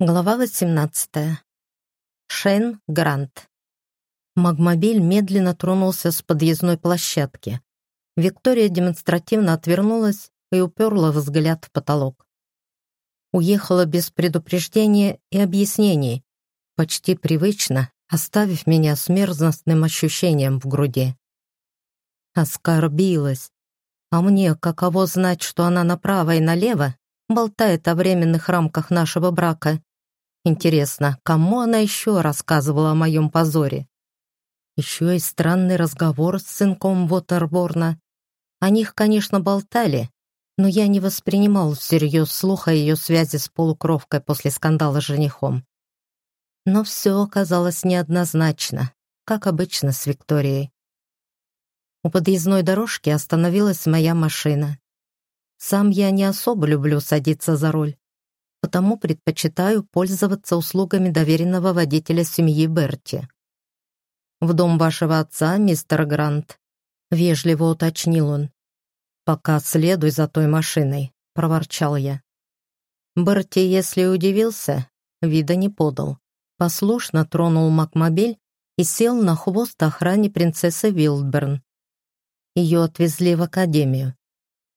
Глава 18. Шейн Грант. Магмобиль медленно тронулся с подъездной площадки. Виктория демонстративно отвернулась и уперла взгляд в потолок. Уехала без предупреждения и объяснений, почти привычно, оставив меня с мерзностным ощущением в груди. Оскорбилась. А мне каково знать, что она направо и налево болтает о временных рамках нашего брака Интересно, кому она еще рассказывала о моем позоре? Еще и странный разговор с сынком Вотерборна. О них, конечно, болтали, но я не воспринимал всерьез слуха ее связи с полукровкой после скандала с женихом. Но все оказалось неоднозначно, как обычно с Викторией. У подъездной дорожки остановилась моя машина. Сам я не особо люблю садиться за руль, потому предпочитаю пользоваться услугами доверенного водителя семьи Берти. «В дом вашего отца, мистер Грант», — вежливо уточнил он. «Пока следуй за той машиной», — проворчал я. Берти, если удивился, вида не подал. Послушно тронул Макмобиль и сел на хвост охране принцессы Вилдберн. Ее отвезли в академию.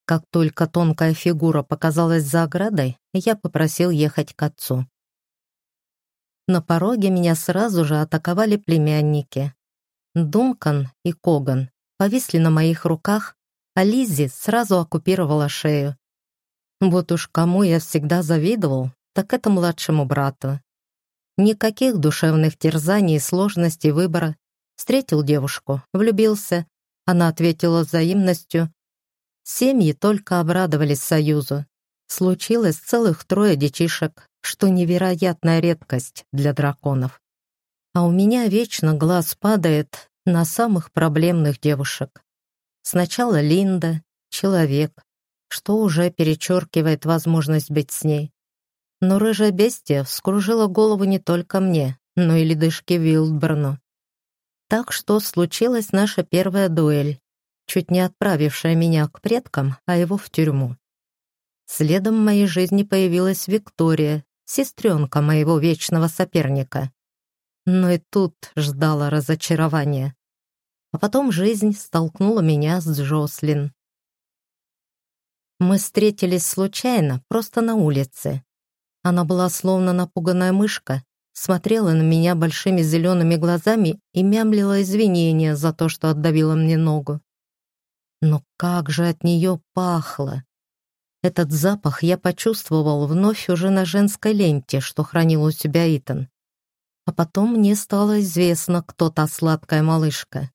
Как только тонкая фигура показалась за оградой, я попросил ехать к отцу. На пороге меня сразу же атаковали племянники. Дункан и Коган повисли на моих руках, а Лиззи сразу оккупировала шею. Вот уж кому я всегда завидовал, так это младшему брату. Никаких душевных терзаний и сложностей выбора. Встретил девушку, влюбился. Она ответила взаимностью, Семьи только обрадовались союзу. Случилось целых трое детишек, что невероятная редкость для драконов. А у меня вечно глаз падает на самых проблемных девушек. Сначала Линда, человек, что уже перечеркивает возможность быть с ней. Но рыжая бестия вскружила голову не только мне, но и ледышке Вилдберну. Так что случилась наша первая дуэль, чуть не отправившая меня к предкам, а его в тюрьму. Следом в моей жизни появилась Виктория, сестренка моего вечного соперника. Но и тут ждала разочарования. А потом жизнь столкнула меня с Джослин. Мы встретились случайно, просто на улице. Она была словно напуганная мышка, смотрела на меня большими зелеными глазами и мямлила извинения за то, что отдавила мне ногу. Но как же от нее пахло! Этот запах я почувствовал вновь уже на женской ленте, что хранил у себя Итан. А потом мне стало известно, кто та сладкая малышка.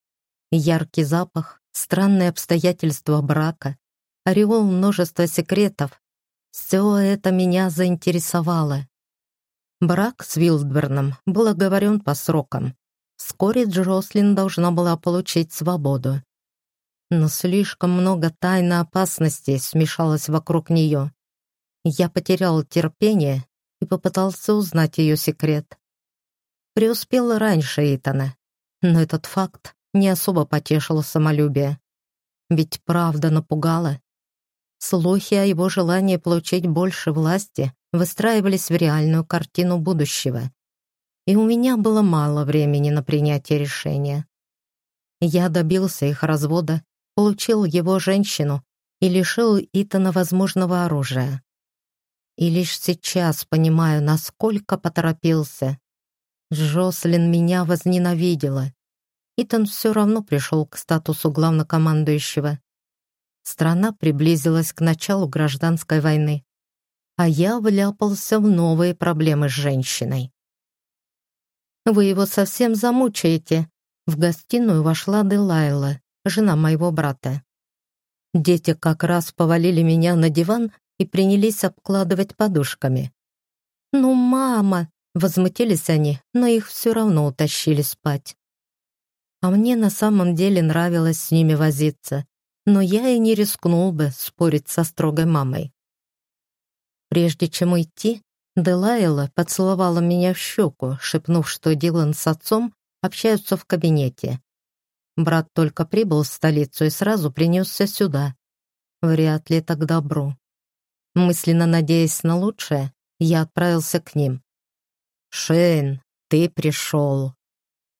Яркий запах, странные обстоятельства брака, ореол множества секретов. Все это меня заинтересовало. Брак с Вилдберном был оговорен по срокам. Вскоре Джослин должна была получить свободу но слишком много тайн и опасностей смешалось вокруг нее. Я потерял терпение и попытался узнать ее секрет. Преуспел раньше Итана, но этот факт не особо потешил самолюбие. Ведь правда напугала. Слухи о его желании получить больше власти выстраивались в реальную картину будущего. И у меня было мало времени на принятие решения. Я добился их развода получил его женщину и лишил Итана возможного оружия. И лишь сейчас понимаю, насколько поторопился. Джослин меня возненавидела. Итан все равно пришел к статусу главнокомандующего. Страна приблизилась к началу гражданской войны, а я вляпался в новые проблемы с женщиной. «Вы его совсем замучаете», — в гостиную вошла Делайла жена моего брата. Дети как раз повалили меня на диван и принялись обкладывать подушками. «Ну, мама!» — возмутились они, но их все равно утащили спать. А мне на самом деле нравилось с ними возиться, но я и не рискнул бы спорить со строгой мамой. Прежде чем уйти, Делайла поцеловала меня в щеку, шепнув, что Дилан с отцом общаются в кабинете. Брат только прибыл в столицу и сразу принесся сюда. Вряд ли так добро. Мысленно надеясь на лучшее, я отправился к ним, «Шейн, ты пришел!»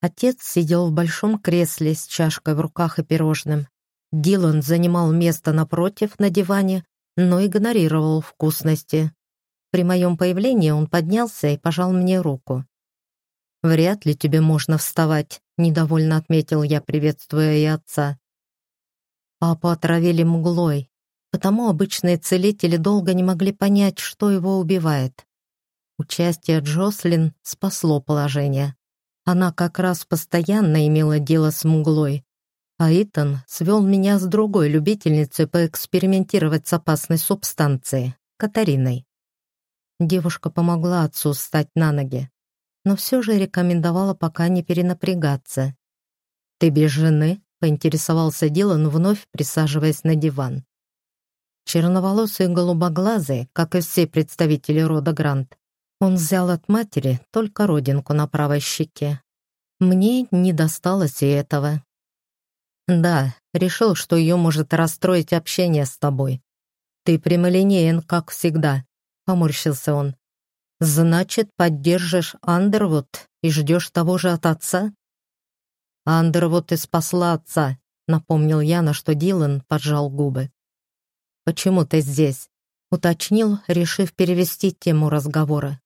Отец сидел в большом кресле с чашкой в руках и пирожным. Дилан занимал место напротив на диване, но игнорировал вкусности. При моем появлении он поднялся и пожал мне руку. «Вряд ли тебе можно вставать», — недовольно отметил я, приветствуя и отца. Папу отравили мглой, потому обычные целители долго не могли понять, что его убивает. Участие Джослин спасло положение. Она как раз постоянно имела дело с мглой, а Итан свел меня с другой любительницей поэкспериментировать с опасной субстанцией, Катариной. Девушка помогла отцу встать на ноги, но все же рекомендовала пока не перенапрягаться. «Ты без жены?» — поинтересовался Дилан, вновь присаживаясь на диван. Черноволосый и голубоглазый, как и все представители рода Грант, он взял от матери только родинку на правой щеке. Мне не досталось и этого. Да, решил, что ее может расстроить общение с тобой. Ты прямолинеен, как всегда, поморщился он. Значит, поддержишь Андервуд и ждешь того же от отца? Андервуд и спасла отца, напомнил я, на что Дилан поджал губы. «Почему ты здесь?» — уточнил, решив перевести тему разговора.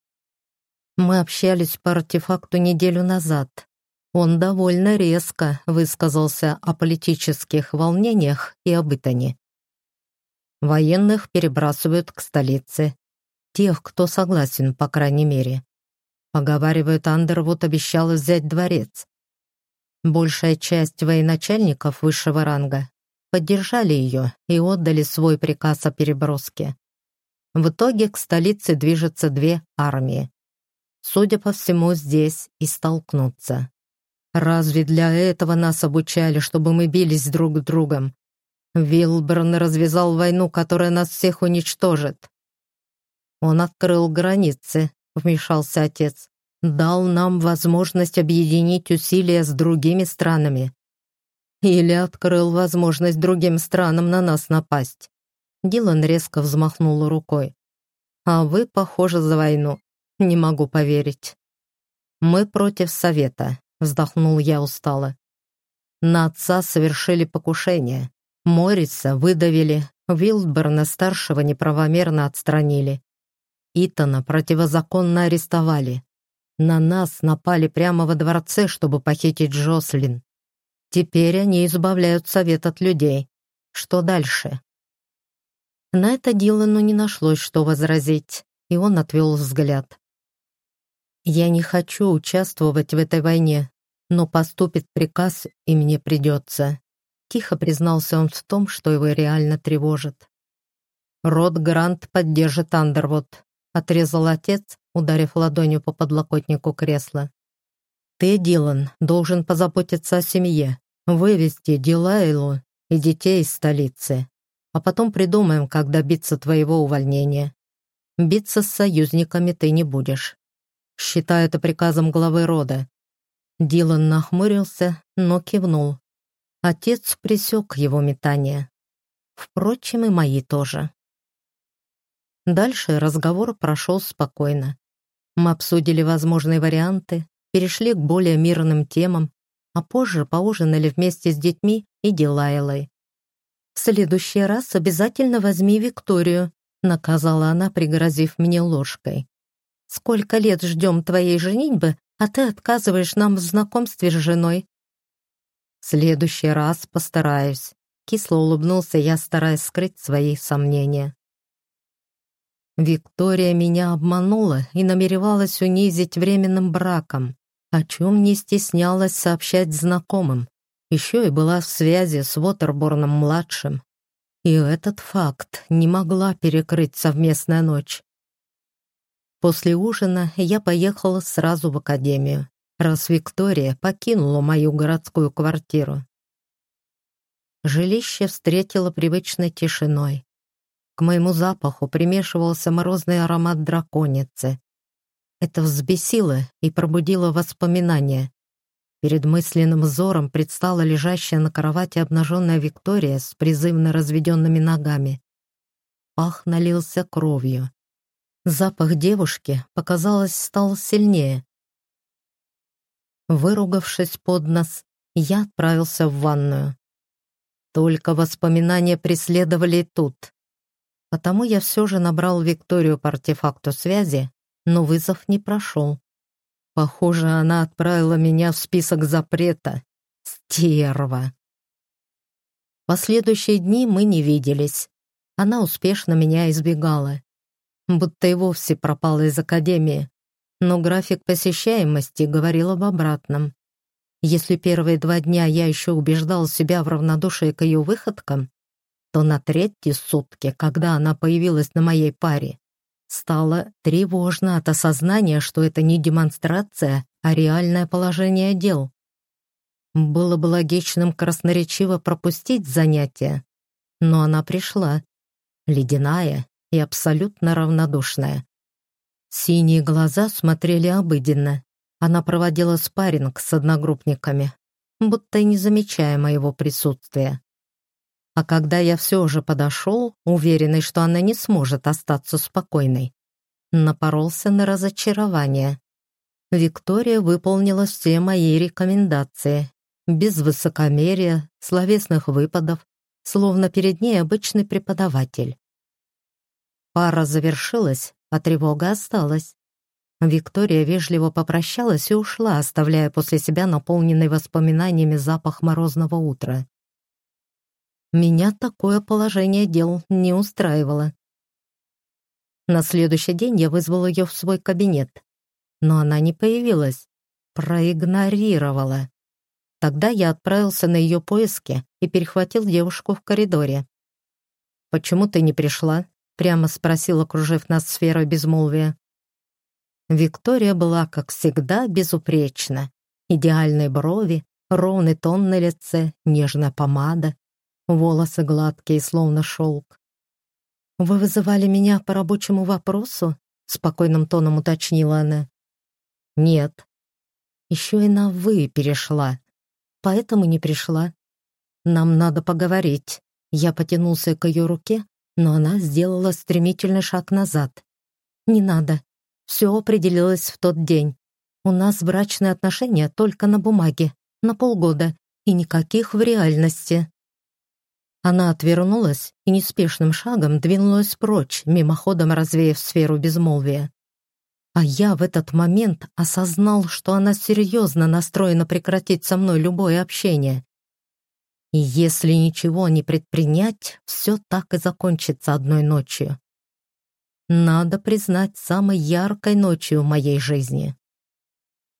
Мы общались по артефакту неделю назад. Он довольно резко высказался о политических волнениях и об. Военных перебрасывают к столице, Тех, кто согласен, по крайней мере. Поговаривают, Андервуд обещал взять дворец. Большая часть военачальников высшего ранга поддержали ее и отдали свой приказ о переброске. В итоге к столице движутся две армии. Судя по всему, здесь и столкнутся. Разве для этого нас обучали, чтобы мы бились друг с другом? Вилберн развязал войну, которая нас всех уничтожит. Он открыл границы, вмешался отец. Дал нам возможность объединить усилия с другими странами. Или открыл возможность другим странам на нас напасть. Дилан резко взмахнул рукой. А вы, похоже, за войну. Не могу поверить. Мы против совета, вздохнул я устало. На отца совершили покушение. Мориса выдавили, Вилдберна-старшего неправомерно отстранили. Итана противозаконно арестовали. На нас напали прямо во дворце, чтобы похитить Джослин. Теперь они избавляют совет от людей. Что дальше? На это Дилану не нашлось, что возразить, и он отвел взгляд. «Я не хочу участвовать в этой войне, но поступит приказ, и мне придется». Тихо признался он в том, что его реально тревожит. Род Грант поддержит Андервуд. — отрезал отец, ударив ладонью по подлокотнику кресла. «Ты, Дилан, должен позаботиться о семье, вывести Дилайлу и детей из столицы, а потом придумаем, как добиться твоего увольнения. Биться с союзниками ты не будешь. Считай это приказом главы рода». Дилан нахмурился, но кивнул. Отец пресек его метание. Впрочем, и мои тоже. Дальше разговор прошел спокойно. Мы обсудили возможные варианты, перешли к более мирным темам, а позже поужинали вместе с детьми и Дилайлой. «В следующий раз обязательно возьми Викторию», наказала она, пригрозив мне ложкой. «Сколько лет ждем твоей женитьбы, а ты отказываешь нам в знакомстве с женой?» «В следующий раз постараюсь», — кисло улыбнулся я, стараясь скрыть свои сомнения. Виктория меня обманула и намеревалась унизить временным браком, о чем не стеснялась сообщать знакомым. Еще и была в связи с Уотерборном-младшим. И этот факт не могла перекрыть совместная ночь. После ужина я поехала сразу в академию, раз Виктория покинула мою городскую квартиру. Жилище встретило привычной тишиной. К моему запаху примешивался морозный аромат драконицы. Это взбесило и пробудило воспоминания. Перед мысленным взором предстала лежащая на кровати обнаженная Виктория с призывно разведенными ногами. Пах налился кровью. Запах девушки, показалось, стал сильнее. Выругавшись под нос, я отправился в ванную. Только воспоминания преследовали тут. Потому я все же набрал Викторию по артефакту связи, но вызов не прошел. Похоже, она отправила меня в список запрета. Стерва. Последующие дни мы не виделись. Она успешно меня избегала. Будто и вовсе пропала из академии. Но график посещаемости говорил об обратном. Если первые два дня я еще убеждал себя в равнодушии к ее выходкам, то на третьи сутки, когда она появилась на моей паре, стало тревожно от осознания, что это не демонстрация, а реальное положение дел. Было бы логичным красноречиво пропустить занятие, но она пришла, ледяная и абсолютно равнодушная. Синие глаза смотрели обыденно. Она проводила спарринг с одногруппниками, будто и не замечая моего присутствия. А когда я все же подошел, уверенный, что она не сможет остаться спокойной, напоролся на разочарование. Виктория выполнила все мои рекомендации, без высокомерия, словесных выпадов, словно перед ней обычный преподаватель. Пара завершилась, а тревога осталась. Виктория вежливо попрощалась и ушла, оставляя после себя наполненный воспоминаниями запах морозного утра. Меня такое положение дел не устраивало. На следующий день я вызвал ее в свой кабинет, но она не появилась, проигнорировала. Тогда я отправился на ее поиски и перехватил девушку в коридоре. «Почему ты не пришла?» — прямо спросил, окружив нас сферой безмолвия. Виктория была, как всегда, безупречна. Идеальные брови, ровный тон на лице, нежная помада, волосы гладкие, словно шелк. «Вы вызывали меня по рабочему вопросу?» — спокойным тоном уточнила она. «Нет». Еще и на «вы» перешла, поэтому не пришла. «Нам надо поговорить». Я потянулся к ее руке, но она сделала стремительный шаг назад. «Не надо. Все определилось в тот день. У нас брачные отношения только на бумаге, на полгода, и никаких в реальности». Она отвернулась и неспешным шагом двинулась прочь, мимоходом развеяв сферу безмолвия. А я в этот момент осознал, что она серьезно настроена прекратить со мной любое общение. И если ничего не предпринять, все так и закончится одной ночью. Надо признать, самой яркой ночью в моей жизни.